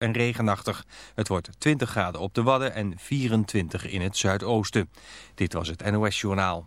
en regenachtig. Het wordt 20 graden op de Wadden en 24 in het zuidoosten. Dit was het NOS Journaal.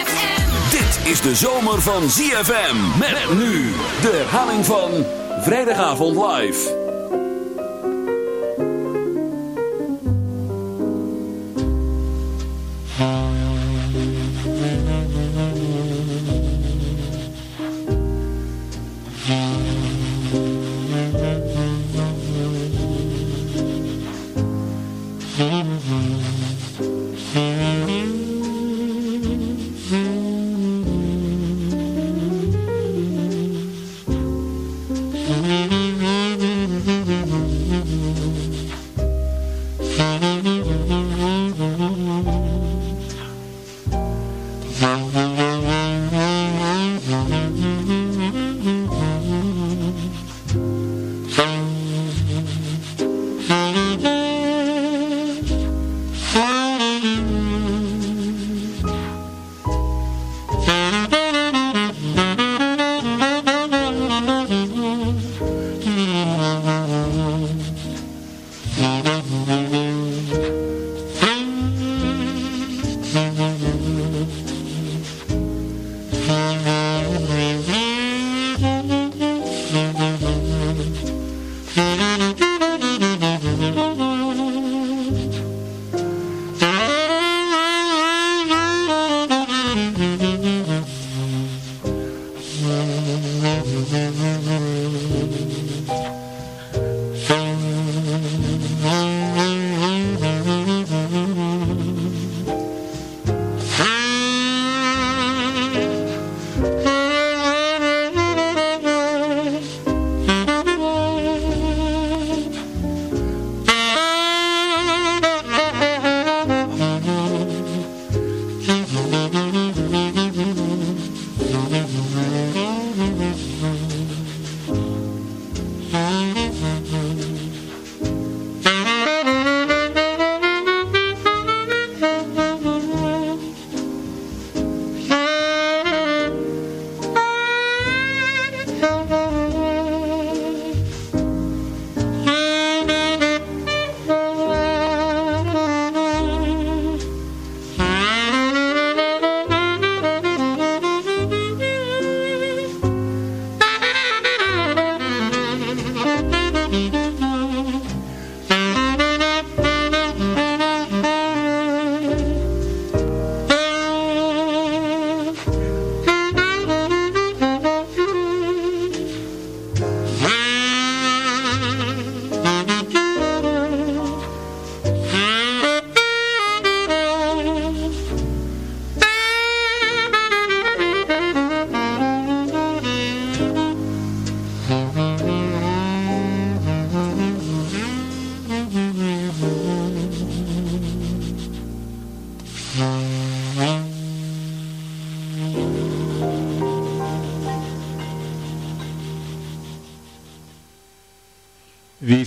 Dit is de zomer van ZFM. Met nu de herhaling van Vrijdagavond Live.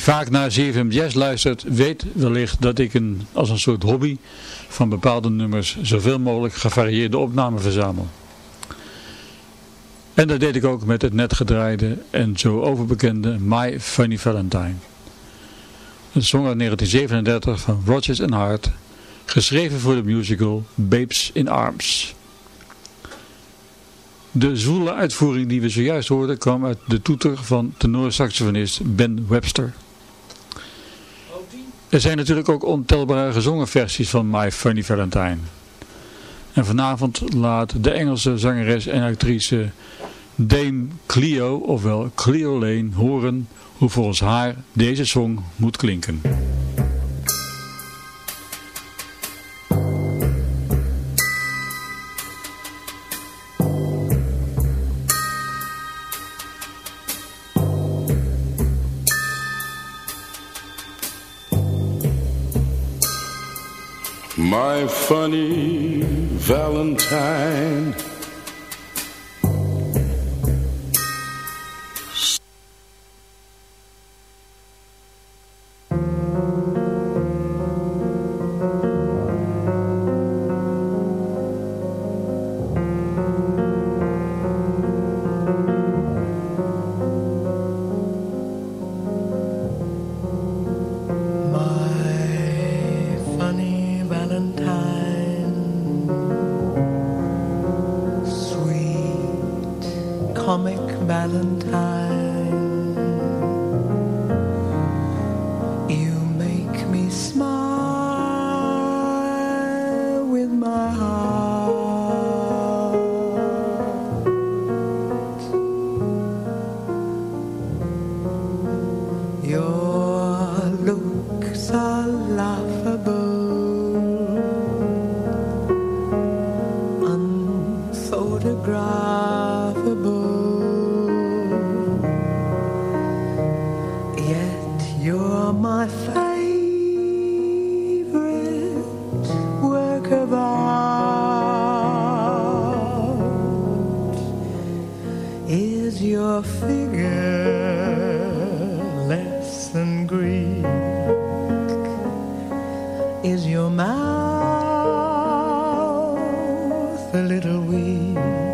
Vaak naar 7 Jazz luistert, weet wellicht dat ik een, als een soort hobby van bepaalde nummers zoveel mogelijk gevarieerde opnamen verzamel. En dat deed ik ook met het net gedraaide en zo overbekende My Funny Valentine. Een song uit 1937 van Rodgers and Hart, geschreven voor de musical Babes in Arms. De zwoele uitvoering die we zojuist hoorden kwam uit de toeter van tenorsaxofonist Ben Webster. Er zijn natuurlijk ook ontelbare gezongen versies van My Funny Valentine. En vanavond laat de Engelse zangeres en actrice Dame Cleo, ofwel Cleo Lane, horen hoe volgens haar deze song moet klinken. Funny Valentine We.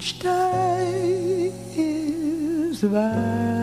each day is thine.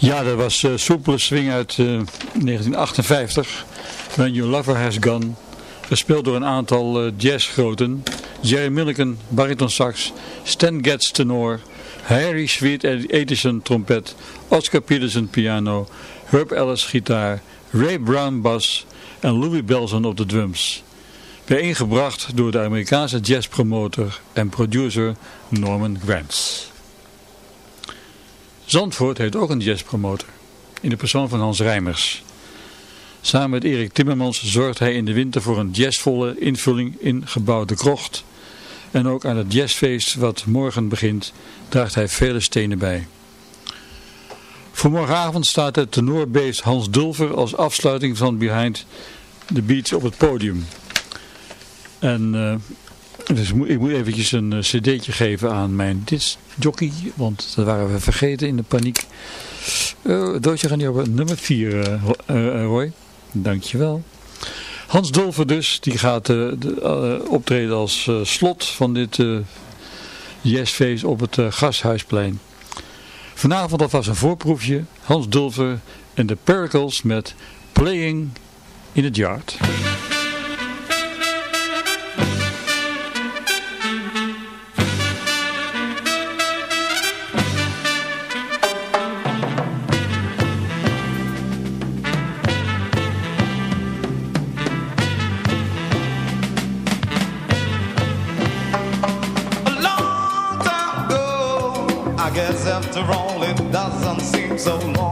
Ja, dat was uh, soepele swing uit uh, 1958. When Your Lover Has Gone. Gespeeld door een aantal uh, jazzgroten. Jerry Milliken, bariton sax. Stan Getz tenor. Harry Sweet Edison trompet. Oscar Peterson piano. Herb Ellis gitaar. Ray Brown bas. En Louis Belson op de drums. Bijeengebracht door de Amerikaanse jazzpromotor en producer Norman Granz. Zandvoort heeft ook een jazzpromotor, in de persoon van Hans Rijmers. Samen met Erik Timmermans zorgt hij in de winter voor een jazzvolle invulling in gebouw De Krocht. En ook aan het jazzfeest wat morgen begint, draagt hij vele stenen bij. Voor morgenavond staat het tenorbeest Hans Dulver als afsluiting van Behind the Beats op het podium. En uh, dus ik moet eventjes een uh, cd'tje geven aan mijn discjockey, want dat waren we vergeten in de paniek. Uh, Doodje gaan hier op nummer 4, uh, uh, Roy. Dankjewel. Hans Dolver dus, die gaat de, optreden als slot van dit jazzfeest op het Gashuisplein. Vanavond alvast een voorproefje. Hans Dulver en de Pericles met Playing in het Yard. so long.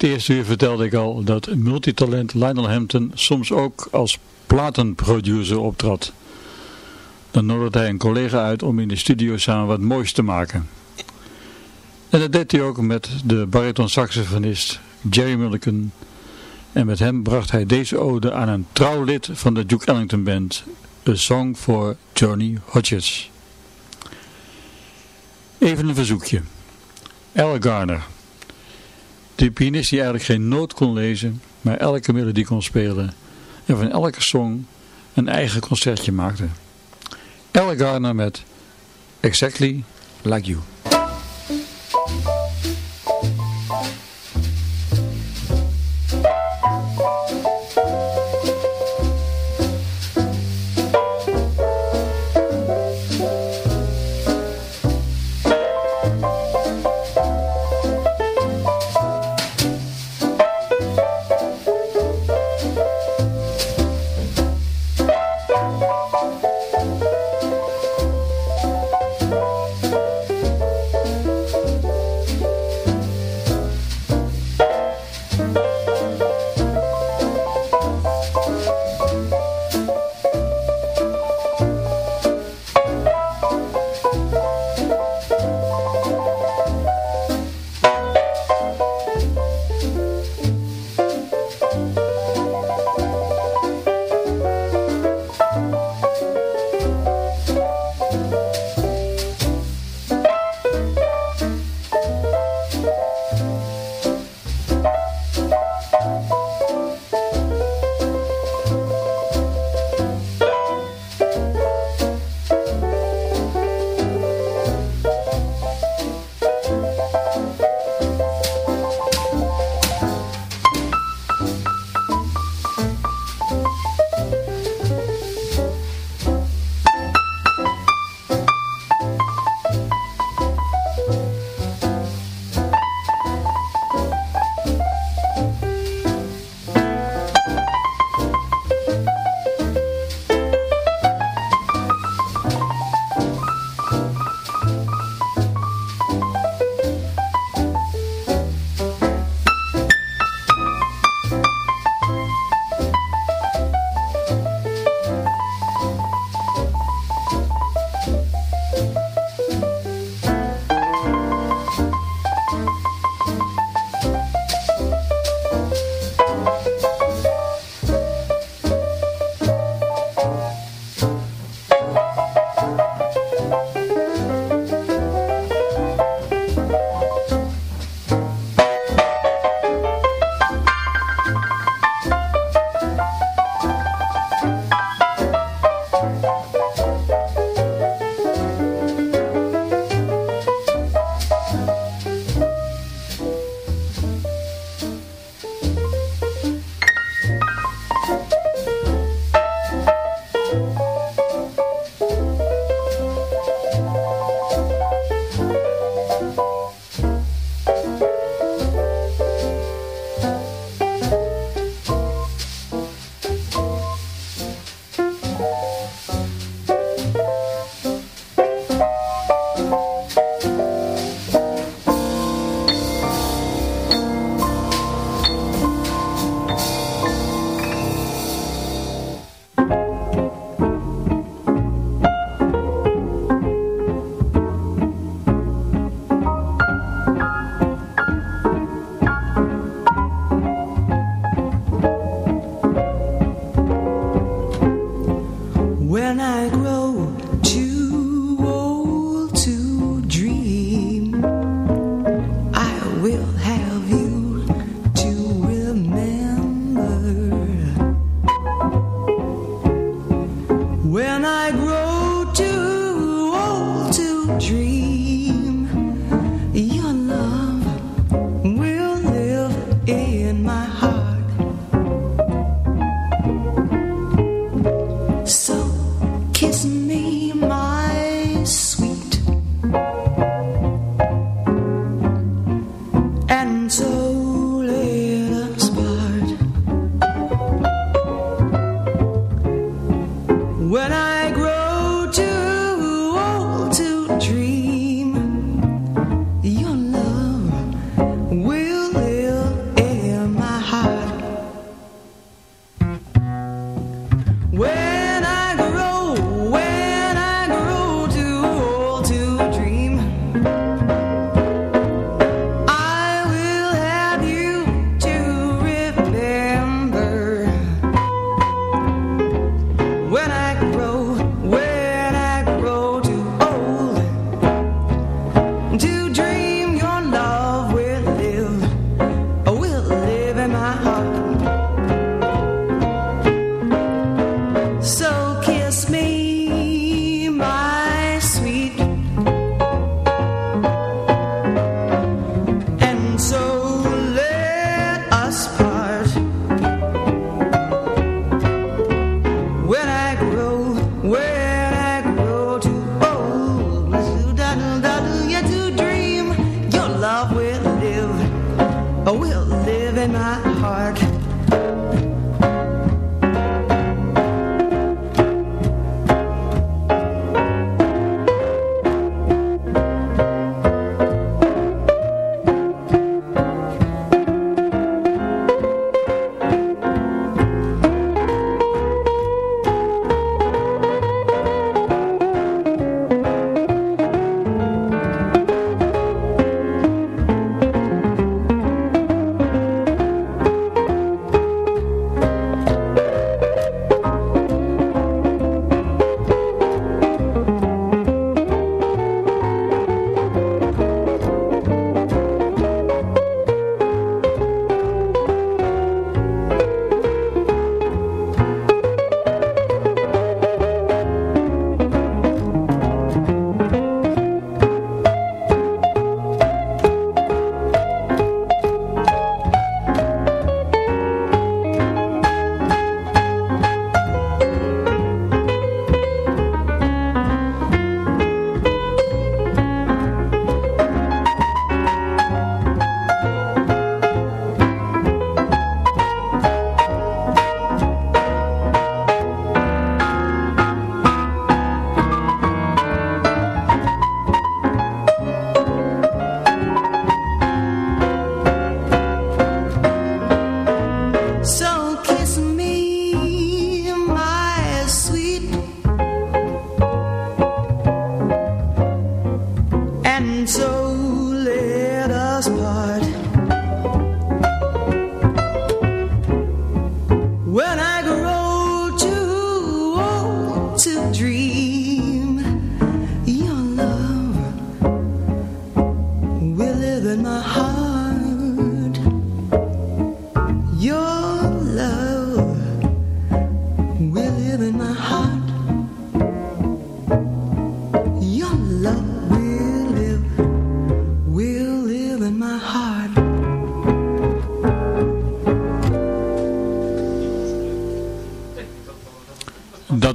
Het eerste uur vertelde ik al dat multitalent Lionel Hampton soms ook als platenproducer optrad. Dan nodigde hij een collega uit om in de studio samen wat moois te maken. En dat deed hij ook met de bariton-saxofonist Jerry Mulligan. En met hem bracht hij deze ode aan een trouwlid van de Duke Ellington Band, A Song for Johnny Hodges. Even een verzoekje. Al Garner. De pianist die eigenlijk geen noot kon lezen, maar elke melodie kon spelen. En van elke song een eigen concertje maakte. Al Garner met Exactly Like You.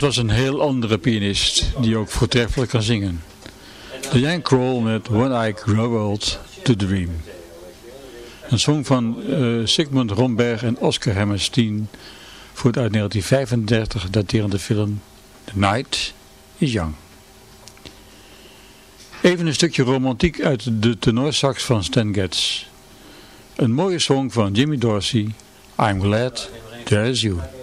Was een heel andere pianist die ook voortreffelijk kan zingen. Diane Kroll met When I Grow Old to Dream. Een song van uh, Sigmund Romberg en Oscar Hammerstein voor het uit 1935 daterende film The Night is Young. Even een stukje romantiek uit de tenorsax van Stan Getz. Een mooie song van Jimmy Dorsey, I'm Glad There's You.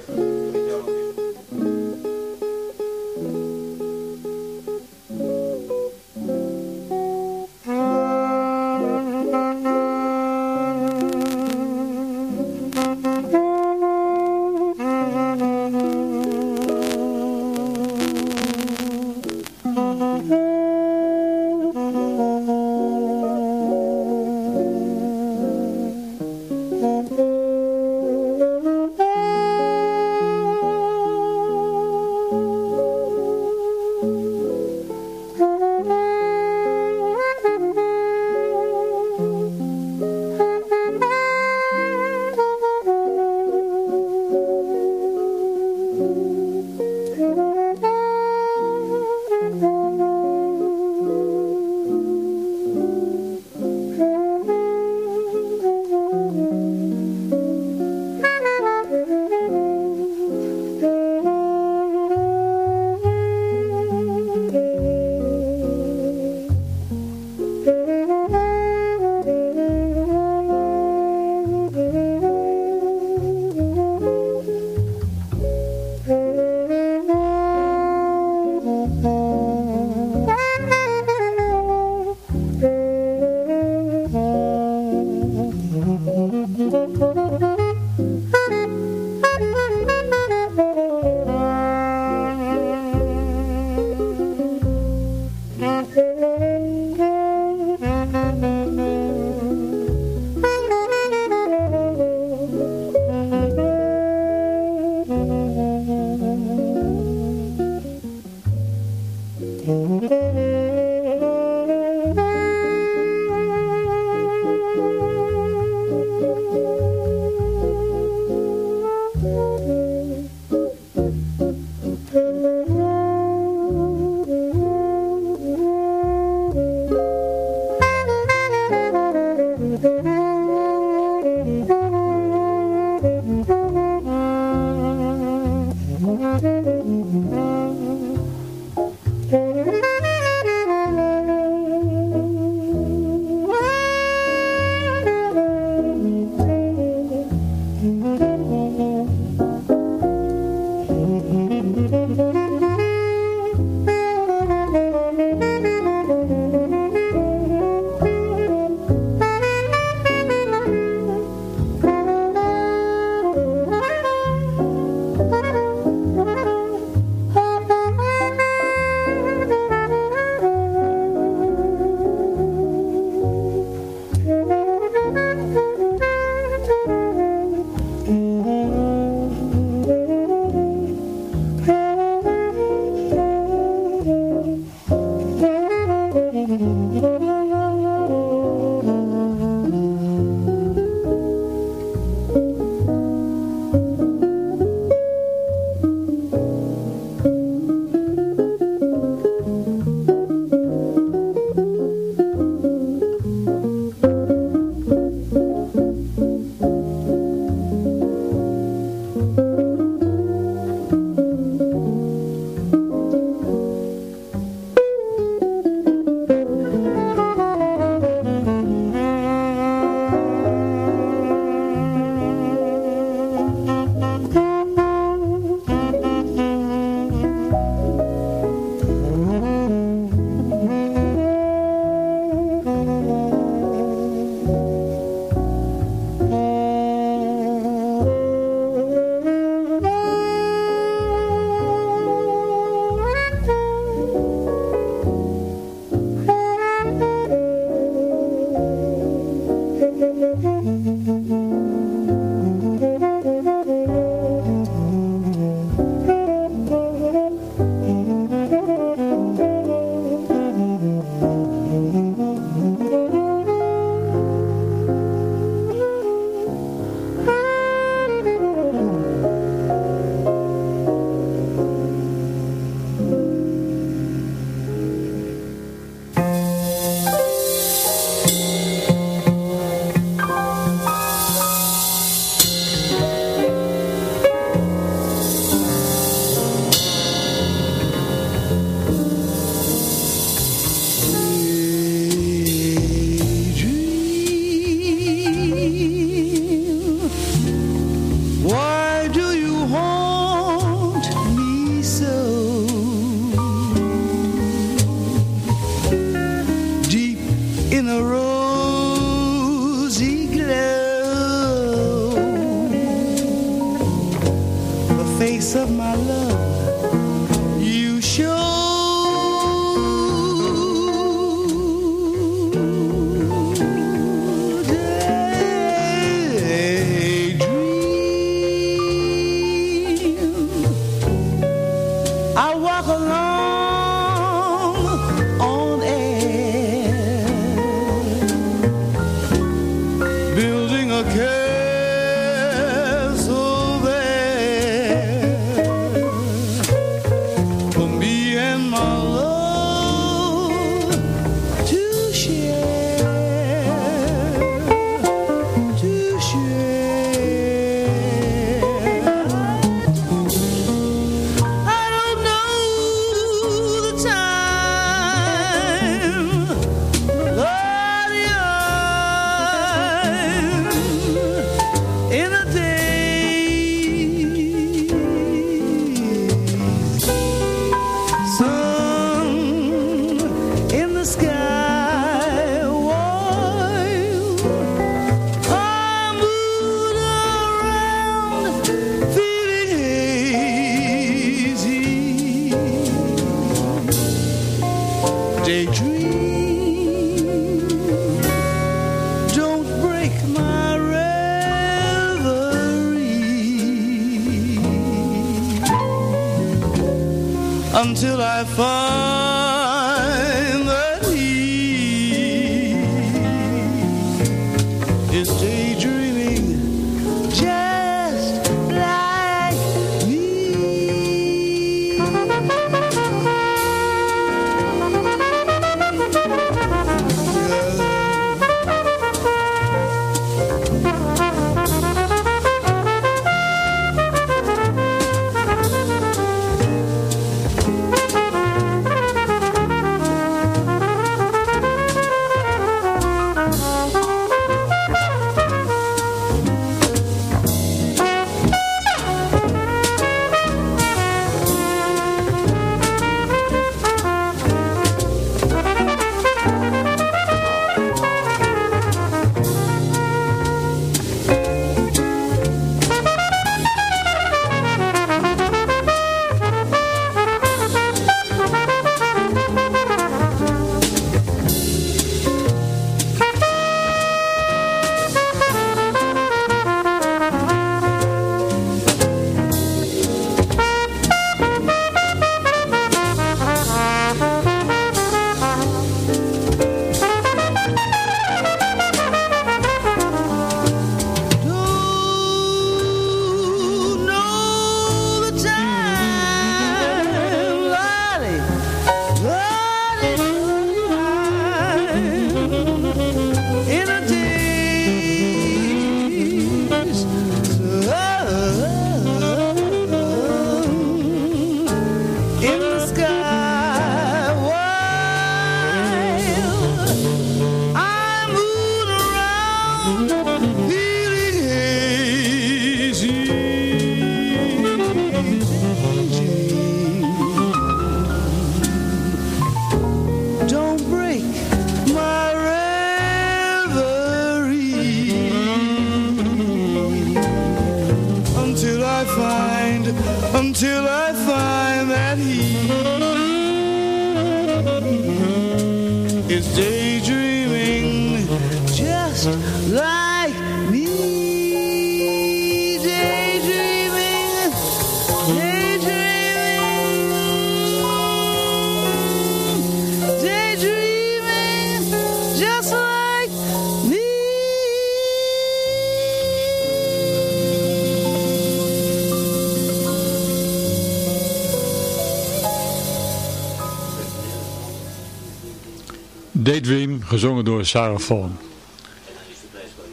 gezongen door Sarah Vaughan.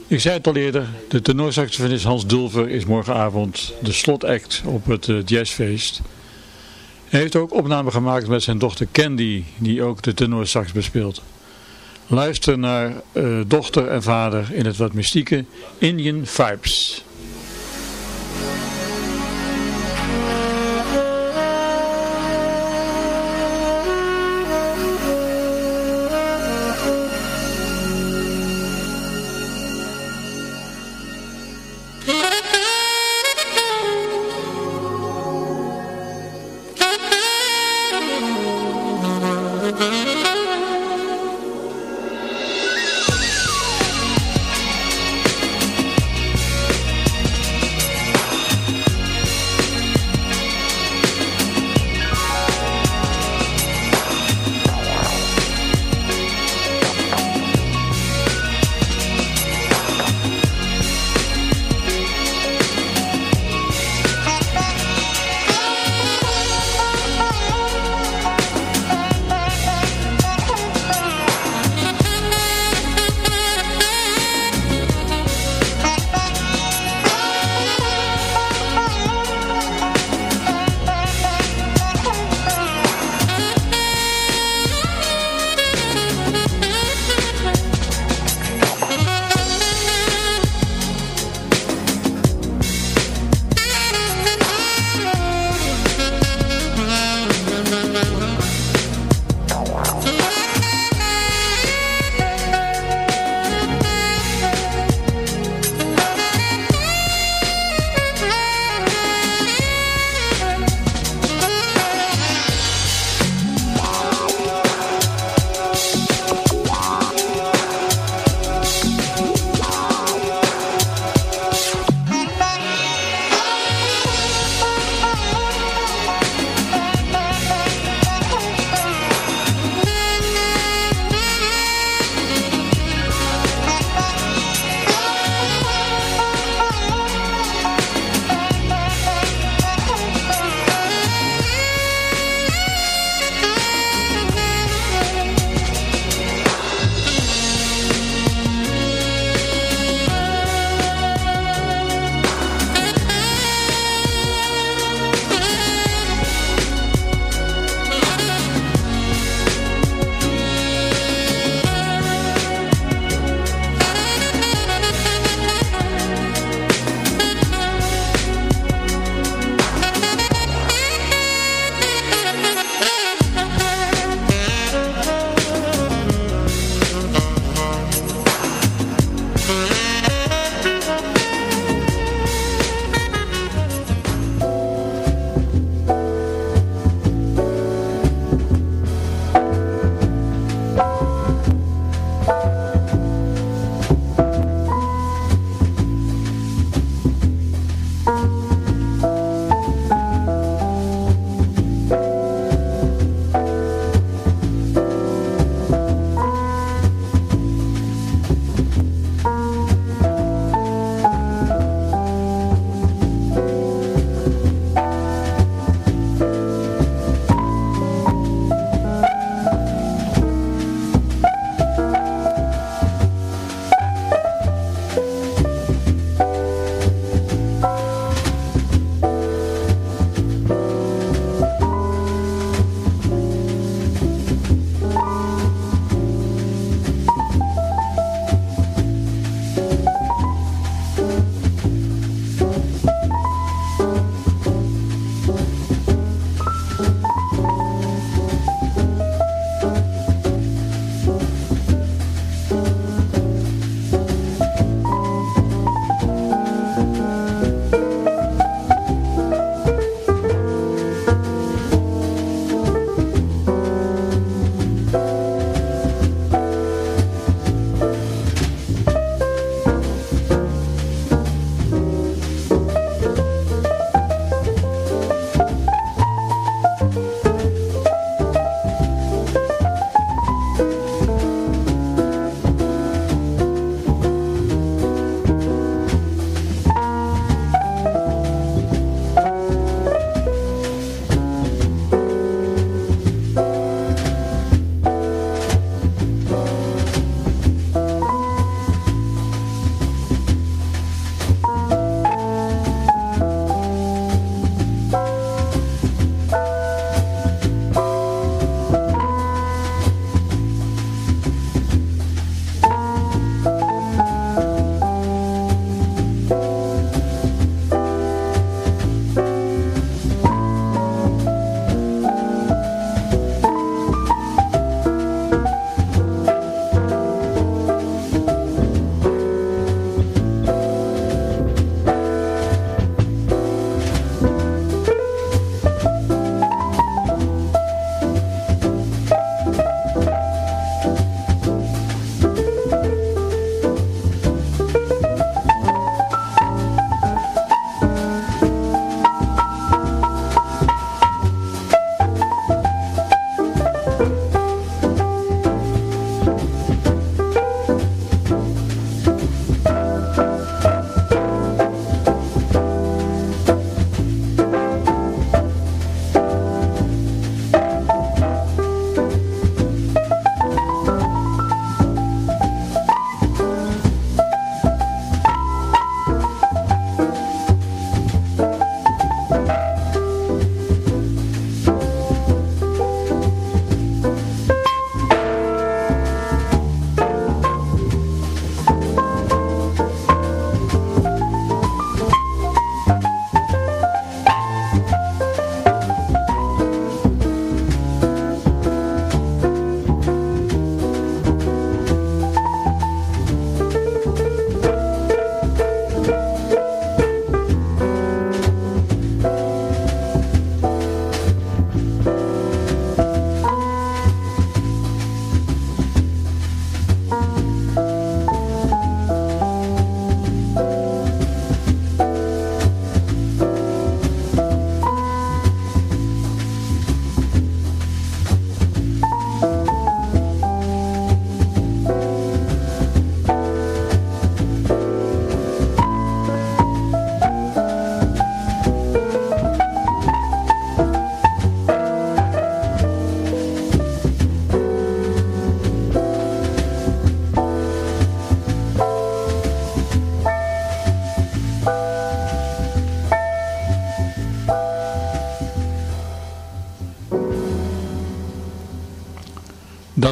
Ik zei het al eerder, de tenorsaxofonist Hans Dulver is morgenavond de slotact op het eh, jazzfeest. Hij heeft ook opname gemaakt met zijn dochter Candy, die ook de tenorsax bespeelt. Luister naar eh, dochter en vader in het wat mystieke Indian Vibes.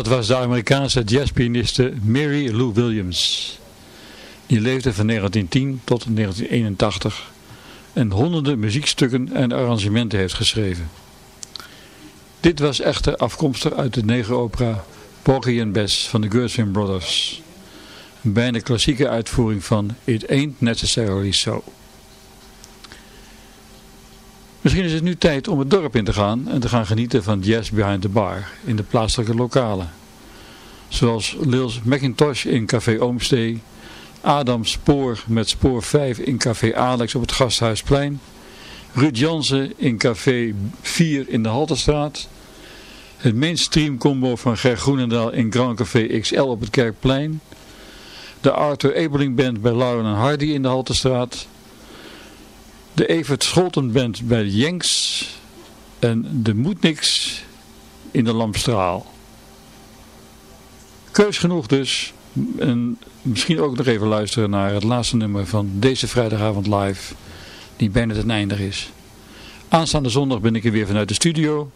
Dat was de Amerikaanse jazzpianiste Mary Lou Williams. Die leefde van 1910 tot 1981 en honderden muziekstukken en arrangementen heeft geschreven. Dit was echter afkomstig uit de negeropera Porgy and Bess van de Gershwin Brothers. Een bijna klassieke uitvoering van It Ain't Necessarily So. Misschien is het nu tijd om het dorp in te gaan en te gaan genieten van Jazz Behind the Bar in de plaatselijke lokalen. Zoals Lils McIntosh in Café Oomstee, Adam Spoor met Spoor 5 in Café Alex op het Gasthuisplein, Ruud Jansen in Café 4 in de Halterstraat, het mainstream combo van Ger Groenendaal in Grand Café XL op het Kerkplein, de Arthur Ebeling Band bij Lauren en Hardy in de Halterstraat, de Evert Scholten Band bij de en de Moetniks in de Lampstraal. Keus genoeg dus. En misschien ook nog even luisteren naar het laatste nummer van deze vrijdagavond live, die bijna ten einde is. Aanstaande zondag ben ik er weer vanuit de studio.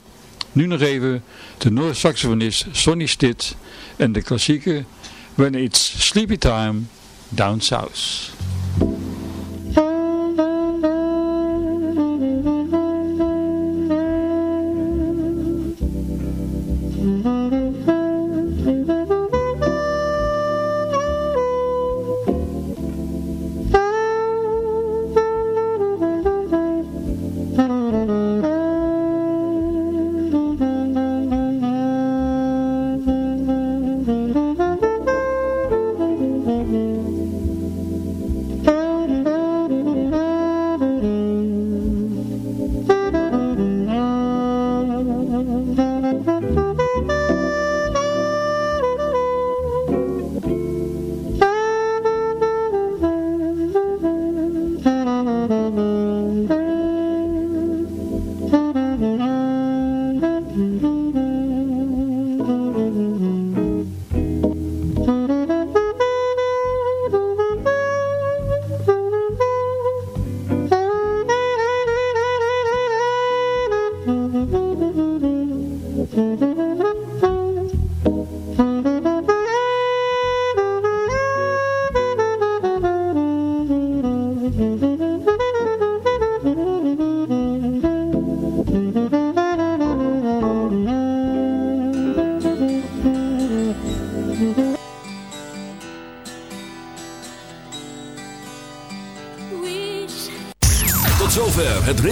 Nu nog even de Noord-saxofonist Sonny Stitt en de klassieke When It's Sleepy Time Down South.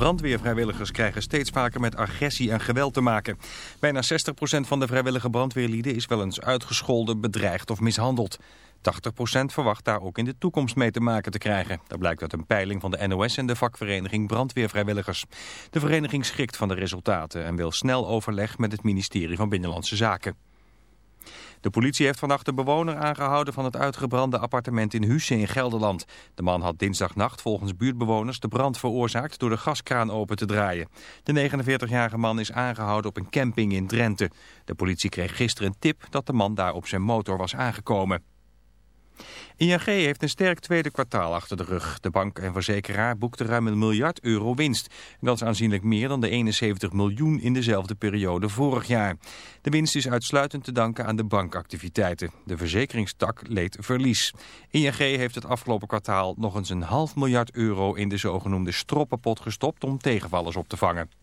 Brandweervrijwilligers krijgen steeds vaker met agressie en geweld te maken. Bijna 60% van de vrijwillige brandweerlieden is wel eens uitgescholden, bedreigd of mishandeld. 80% verwacht daar ook in de toekomst mee te maken te krijgen. Dat blijkt uit een peiling van de NOS en de vakvereniging Brandweervrijwilligers. De vereniging schrikt van de resultaten en wil snel overleg met het ministerie van Binnenlandse Zaken. De politie heeft vannacht de bewoner aangehouden van het uitgebrande appartement in Husse in Gelderland. De man had dinsdagnacht volgens buurtbewoners de brand veroorzaakt door de gaskraan open te draaien. De 49-jarige man is aangehouden op een camping in Drenthe. De politie kreeg gisteren een tip dat de man daar op zijn motor was aangekomen. ING heeft een sterk tweede kwartaal achter de rug. De bank en verzekeraar boekte ruim een miljard euro winst. dat is aanzienlijk meer dan de 71 miljoen in dezelfde periode vorig jaar. De winst is uitsluitend te danken aan de bankactiviteiten. De verzekeringstak leed verlies. ING heeft het afgelopen kwartaal nog eens een half miljard euro in de zogenoemde stroppenpot gestopt om tegenvallers op te vangen.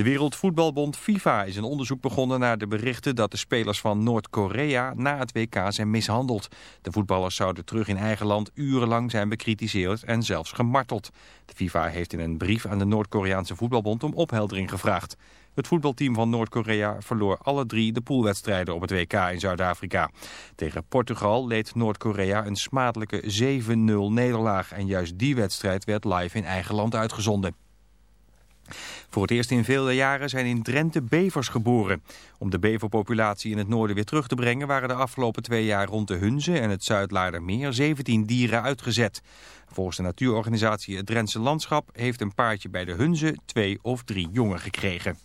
De Wereldvoetbalbond FIFA is een onderzoek begonnen naar de berichten dat de spelers van Noord-Korea na het WK zijn mishandeld. De voetballers zouden terug in eigen land urenlang zijn bekritiseerd en zelfs gemarteld. De FIFA heeft in een brief aan de Noord-Koreaanse voetbalbond om opheldering gevraagd. Het voetbalteam van Noord-Korea verloor alle drie de poolwedstrijden op het WK in Zuid-Afrika. Tegen Portugal leed Noord-Korea een smadelijke 7-0 nederlaag en juist die wedstrijd werd live in eigen land uitgezonden. Voor het eerst in vele jaren zijn in Drenthe bevers geboren. Om de beverpopulatie in het noorden weer terug te brengen... waren de afgelopen twee jaar rond de Hunze en het Zuidlaardermeer 17 dieren uitgezet. Volgens de natuurorganisatie Het Drentse Landschap... heeft een paardje bij de Hunze twee of drie jongen gekregen.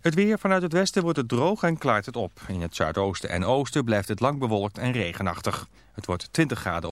Het weer vanuit het westen wordt het droog en klaart het op. In het zuidoosten en oosten blijft het lang bewolkt en regenachtig. Het wordt 20 graden.